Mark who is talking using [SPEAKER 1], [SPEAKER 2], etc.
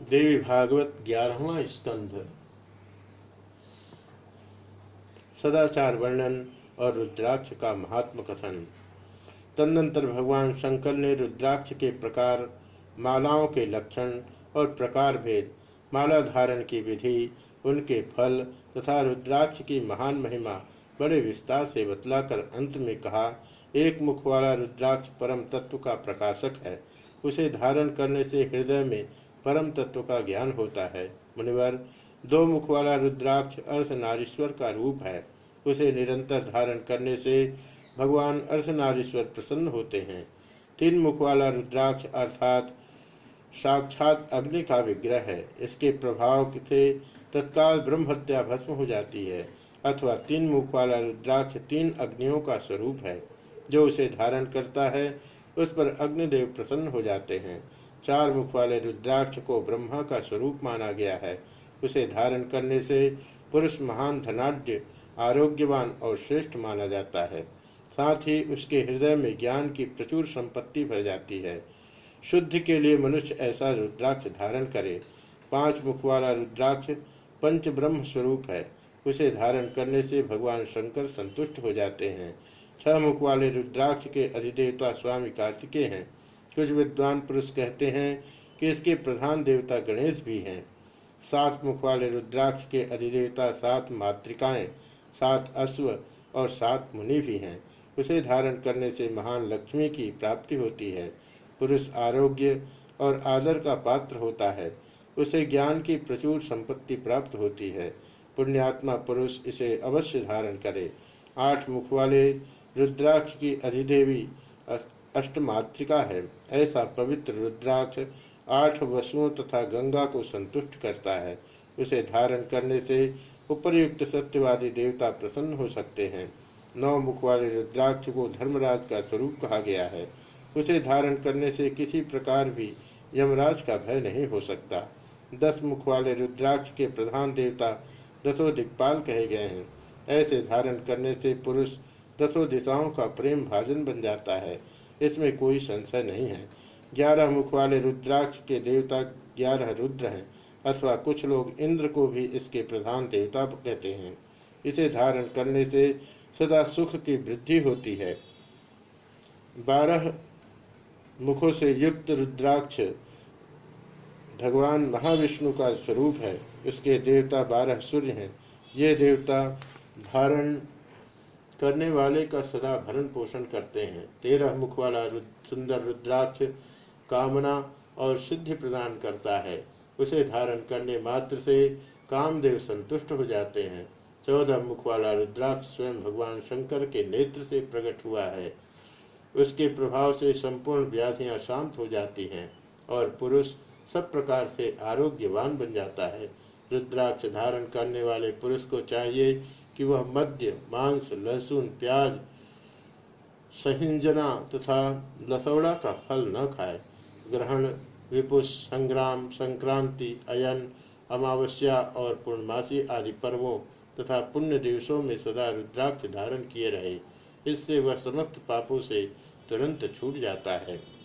[SPEAKER 1] देवी भागवत ग्यारहवा स्कंध। सदाचार वर्णन और रुद्राक्ष का महात्म कथन। तदनंतर भगवान शंकर ने रुद्राक्ष के प्रकार, मालाओं के लक्षण और प्रकार भेद, माला धारण की विधि, उनके फल तथा रुद्राक्ष की महान महिमा बड़े विस्तार से बतलाकर अंत में कहा, एक मुख वाला रुद्राक्ष परम तत्व का प्रकाशक है। उसे धारण करने से हृदय में परम तत्व का ज्ञान होता है। मुनिवर, दो मुख वाला रुद्राक्ष अर्धनारीश्वर का रूप है। उसे निरंतर धारण करने से भगवान अर्धनारीश्वर प्रसन्न होते हैं। तीन मुख वाला रुद्राक्ष अर्थात साक्षात अग्नि का विग्रह है। इसके प्रभाव से तत्काल ब्रह्म हत्या भस्म हो जाती है, अथवा तीन मुख वाला रुद्राक्ष तीन अग्नियों का स्वरूप है। जो उसे धारण करता है, उस पर अग्निदेव प्रसन्न हो जाते हैं। चार मुख वाले रुद्राक्ष को ब्रह्मा का स्वरूप माना गया है। उसे धारण करने से पुरुष महान धनाढ़ आरोग्यवान और श्रेष्ठ माना जाता है। साथ ही उसके हृदय में ज्ञान की प्रचुर संपत्ति भर जाती है। शुद्ध के लिए मनुष्य ऐसा रुद्राक्ष धारण करे। पाँच मुख वाला रुद्राक्ष पंच ब्रह्म स्वरूप है। उसे धारण करने से भगवान शंकर संतुष्ट हो जाते हैं। छह मुख वाले रुद्राक्ष के अधिदेवता स्वामी कार्तिकेय हैं। कुछ विद्वान पुरुष कहते हैं कि इसके प्रधान देवता गणेश भी हैं। सात मुख वाले रुद्राक्ष के अधिदेवता, सात मातृकाएँ, सात अश्व और सात मुनि भी हैं। उसे धारण करने से महान लक्ष्मी की प्राप्ति होती है। पुरुष आरोग्य और आदर का पात्र होता है। उसे ज्ञान की प्रचुर संपत्ति प्राप्त होती है। पुण्यात्मा पुरुष इसे अवश्य धारण करे। आठ मुख वाले रुद्राक्ष की अधिदेवी अष्टमात्रिका है। ऐसा पवित्र रुद्राक्ष आठ वसुओं तथा गंगा को संतुष्ट करता है। उसे धारण करने से उपरयुक्त सत्यवादी देवता प्रसन्न हो सकते हैं। नौ मुख वाले रुद्राक्ष को धर्मराज का स्वरूप कहा गया है। उसे धारण करने से किसी प्रकार भी यमराज का भय नहीं हो सकता। दस मुख वाले रुद्राक्ष के प्रधान देवता दसो दिक्पाल कहे गए हैं। ऐसे धारण करने से पुरुष दसों दिशाओं का प्रेम भाजन बन जाता है। इसमें कोई संशय नहीं है। ग्यारह मुख वाले रुद्राक्ष के देवता ग्यारह रुद्र हैं, अथवा कुछ लोग इंद्र को भी इसके प्रधान देवता कहते हैं। इसे धारण करने से सदा सुख की वृद्धि होती है। बारह मुखों से युक्त रुद्राक्ष भगवान महाविष्णु का स्वरूप है। उसके देवता बारह सूर्य हैं। ये देवता धारण करने वाले का सदा भरण पोषण करते हैं। तेरह मुख वाला सुंदर रुद्राक्ष कामना और सिद्धि प्रदान करता है। उसे धारण करने मात्र से कामदेव संतुष्ट हो जाते हैं। चौदह मुख वाला रुद्राक्ष स्वयं भगवान शंकर के नेत्र से प्रकट हुआ है। उसके प्रभाव से संपूर्ण व्याधियाँ शांत हो जाती हैं और पुरुष सब प्रकार से आरोग्यवान बन जाता है। रुद्राक्ष धारण करने वाले पुरुष को चाहिए कि वह मद्य, मांस, लहसुन, प्याज, सहिंजना तथा लसौड़ा का फल न खाए। ग्रहण, विपुष, संग्राम, संक्रांति, अयन, अमावस्या और पूर्णमासी आदि पर्वों तथा पुण्य दिवसों में सदा रुद्राक्ष धारण किए रहे। इससे वह समस्त पापों से तुरंत छूट जाता है।